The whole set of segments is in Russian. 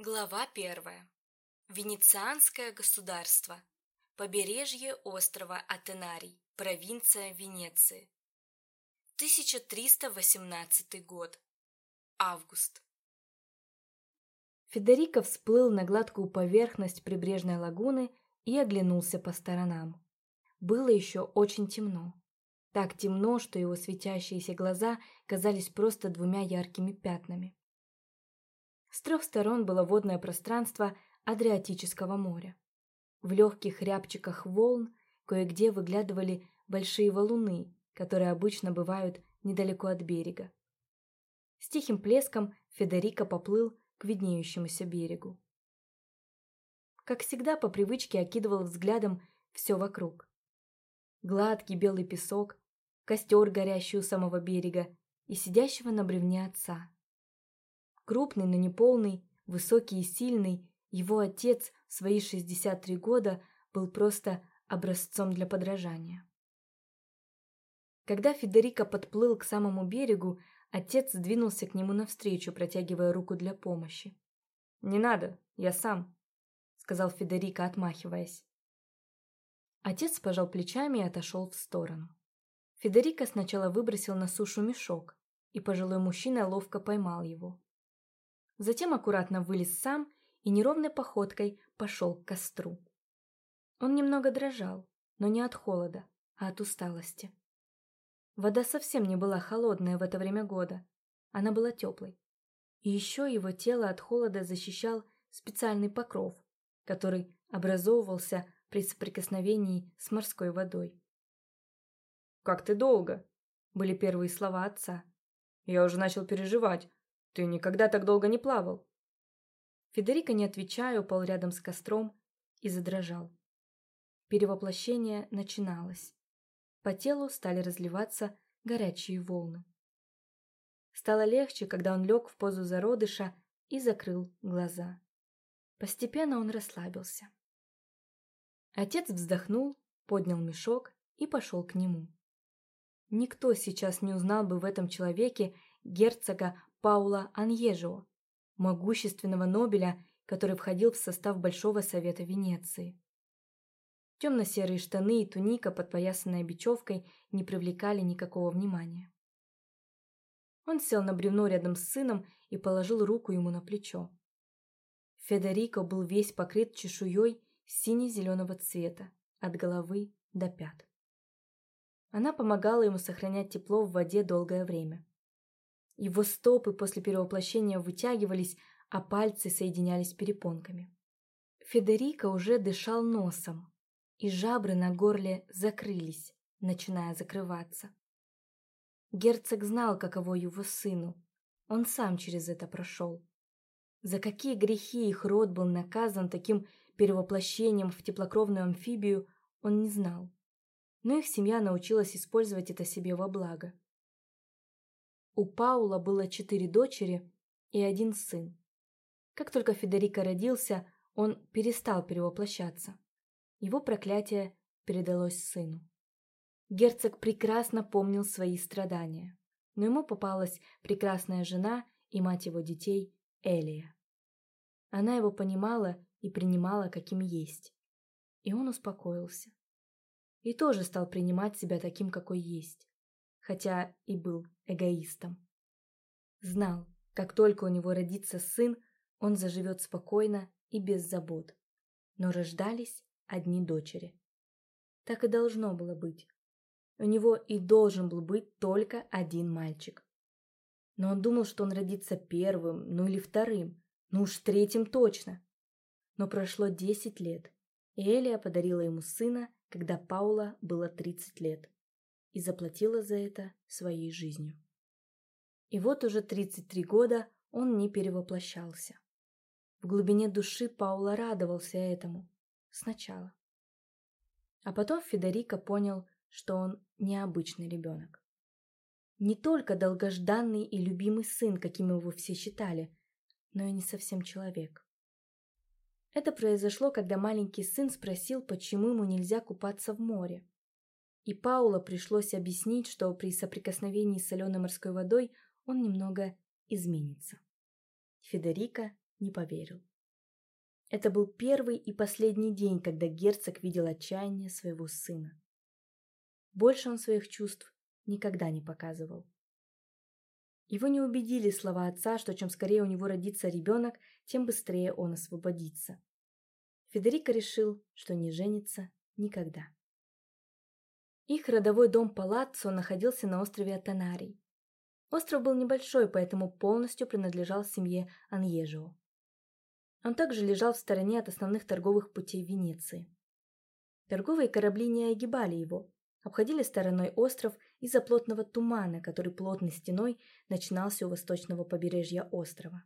Глава первая. Венецианское государство. Побережье острова Атенарий, провинция Венеции. 1318 год. Август. Федерико всплыл на гладкую поверхность прибрежной лагуны и оглянулся по сторонам. Было еще очень темно. Так темно, что его светящиеся глаза казались просто двумя яркими пятнами. С трех сторон было водное пространство Адриатического моря. В легких рябчиках волн кое-где выглядывали большие валуны, которые обычно бывают недалеко от берега. С тихим плеском Федерико поплыл к виднеющемуся берегу. Как всегда, по привычке окидывал взглядом все вокруг. Гладкий белый песок, костер, горящий у самого берега, и сидящего на бревне отца. Крупный, но не полный, высокий и сильный, его отец в свои 63 года был просто образцом для подражания. Когда Федерико подплыл к самому берегу, отец двинулся к нему навстречу, протягивая руку для помощи. «Не надо, я сам», — сказал Федерико, отмахиваясь. Отец пожал плечами и отошел в сторону. Федерико сначала выбросил на сушу мешок, и пожилой мужчина ловко поймал его. Затем аккуратно вылез сам и неровной походкой пошел к костру. Он немного дрожал, но не от холода, а от усталости. Вода совсем не была холодная в это время года, она была теплой. И еще его тело от холода защищал специальный покров, который образовывался при соприкосновении с морской водой. «Как ты долго?» – были первые слова отца. «Я уже начал переживать, ты никогда так долго не плавал. Федерико, не отвечая, упал рядом с костром и задрожал. Перевоплощение начиналось. По телу стали разливаться горячие волны. Стало легче, когда он лег в позу зародыша и закрыл глаза. Постепенно он расслабился. Отец вздохнул, поднял мешок и пошел к нему. Никто сейчас не узнал бы в этом человеке герцога Паула Аньежио, могущественного Нобеля, который входил в состав Большого Совета Венеции. Темно-серые штаны и туника, подпоясанная бечевкой, не привлекали никакого внимания. Он сел на бревно рядом с сыном и положил руку ему на плечо. Федерико был весь покрыт чешуей сине-зеленого цвета, от головы до пят. Она помогала ему сохранять тепло в воде долгое время. Его стопы после перевоплощения вытягивались, а пальцы соединялись перепонками. Федерико уже дышал носом, и жабры на горле закрылись, начиная закрываться. Герцог знал, каково его сыну. Он сам через это прошел. За какие грехи их род был наказан таким перевоплощением в теплокровную амфибию, он не знал. Но их семья научилась использовать это себе во благо. У Паула было четыре дочери и один сын. Как только Федерико родился, он перестал перевоплощаться. Его проклятие передалось сыну. Герцог прекрасно помнил свои страдания, но ему попалась прекрасная жена и мать его детей Элия. Она его понимала и принимала каким есть. И он успокоился. И тоже стал принимать себя таким, какой есть хотя и был эгоистом. Знал, как только у него родится сын, он заживет спокойно и без забот. Но рождались одни дочери. Так и должно было быть. У него и должен был быть только один мальчик. Но он думал, что он родится первым, ну или вторым, ну уж третьим точно. Но прошло десять лет, и Элия подарила ему сына, когда Паула было тридцать лет и заплатила за это своей жизнью. И вот уже 33 года он не перевоплощался. В глубине души Паула радовался этому. Сначала. А потом Федерико понял, что он необычный ребенок. Не только долгожданный и любимый сын, каким его все считали, но и не совсем человек. Это произошло, когда маленький сын спросил, почему ему нельзя купаться в море и Паула пришлось объяснить, что при соприкосновении с соленой морской водой он немного изменится. Федерико не поверил. Это был первый и последний день, когда герцог видел отчаяние своего сына. Больше он своих чувств никогда не показывал. Его не убедили слова отца, что чем скорее у него родится ребенок, тем быстрее он освободится. Федерико решил, что не женится никогда. Их родовой дом Палаццо находился на острове Атанарий. Остров был небольшой, поэтому полностью принадлежал семье Аньежио. Он также лежал в стороне от основных торговых путей Венеции. Торговые корабли не огибали его, обходили стороной остров из-за плотного тумана, который плотной стеной начинался у восточного побережья острова.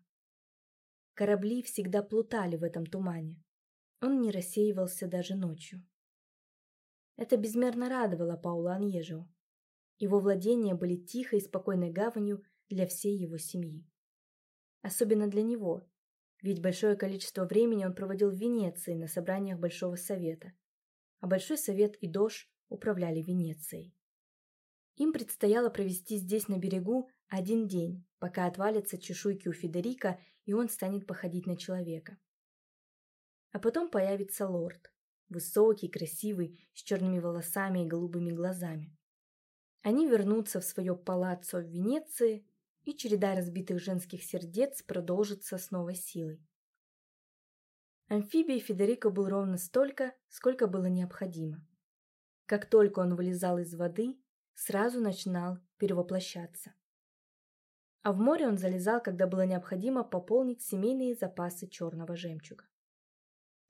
Корабли всегда плутали в этом тумане. Он не рассеивался даже ночью. Это безмерно радовало Паула Аньежио. Его владения были тихой и спокойной гаванью для всей его семьи. Особенно для него, ведь большое количество времени он проводил в Венеции на собраниях Большого Совета, а Большой Совет и Дож управляли Венецией. Им предстояло провести здесь на берегу один день, пока отвалятся чешуйки у Федерика, и он станет походить на человека. А потом появится лорд, высокий, красивый, с черными волосами и голубыми глазами. Они вернутся в свое палаццо в Венеции, и череда разбитых женских сердец продолжится с новой силой. Амфибией Федерико был ровно столько, сколько было необходимо. Как только он вылезал из воды, сразу начинал перевоплощаться. А в море он залезал, когда было необходимо пополнить семейные запасы черного жемчуга.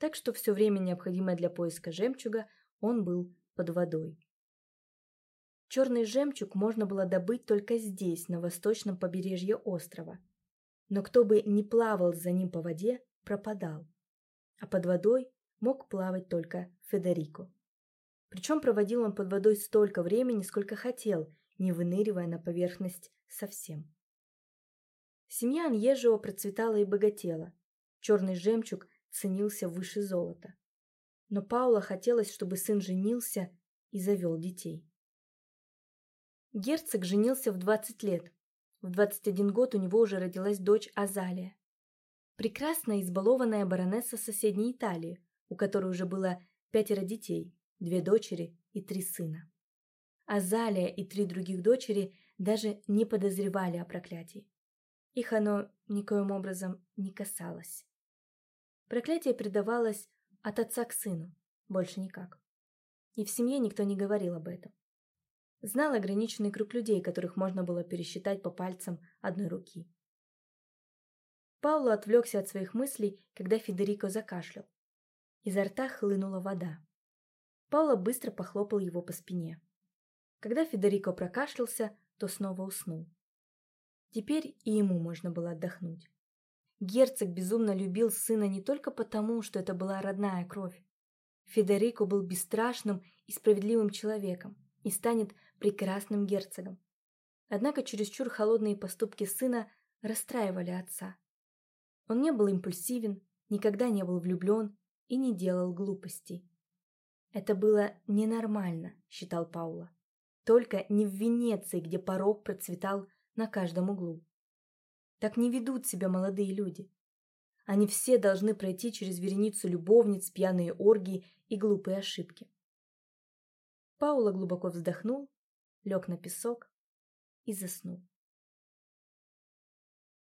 Так что все время, необходимое для поиска жемчуга, он был под водой. Черный жемчуг можно было добыть только здесь, на восточном побережье острова. Но кто бы ни плавал за ним по воде, пропадал. А под водой мог плавать только Федерико. Причем проводил он под водой столько времени, сколько хотел, не выныривая на поверхность совсем. Семья Аньежио процветала и богатела. Черный жемчуг ценился выше золота. Но Паула хотелось, чтобы сын женился и завел детей. Герцог женился в 20 лет. В 21 год у него уже родилась дочь Азалия. Прекрасная избалованная баронесса соседней Италии, у которой уже было пятеро детей, две дочери и три сына. Азалия и три других дочери даже не подозревали о проклятии. Их оно никоим образом не касалось. Проклятие передавалось от отца к сыну, больше никак. И в семье никто не говорил об этом знал ограниченный круг людей, которых можно было пересчитать по пальцам одной руки. Пауло отвлекся от своих мыслей, когда Федерико закашлял. Изо рта хлынула вода. Пауло быстро похлопал его по спине. Когда Федерико прокашлялся, то снова уснул. Теперь и ему можно было отдохнуть. Герцог безумно любил сына не только потому, что это была родная кровь. Федерико был бесстрашным и справедливым человеком и станет прекрасным герцогом. Однако чересчур холодные поступки сына расстраивали отца. Он не был импульсивен, никогда не был влюблен и не делал глупостей. Это было ненормально, считал Паула. Только не в Венеции, где порог процветал на каждом углу. Так не ведут себя молодые люди. Они все должны пройти через вереницу любовниц, пьяные оргии и глупые ошибки. Паула глубоко вздохнул лег на песок и заснул.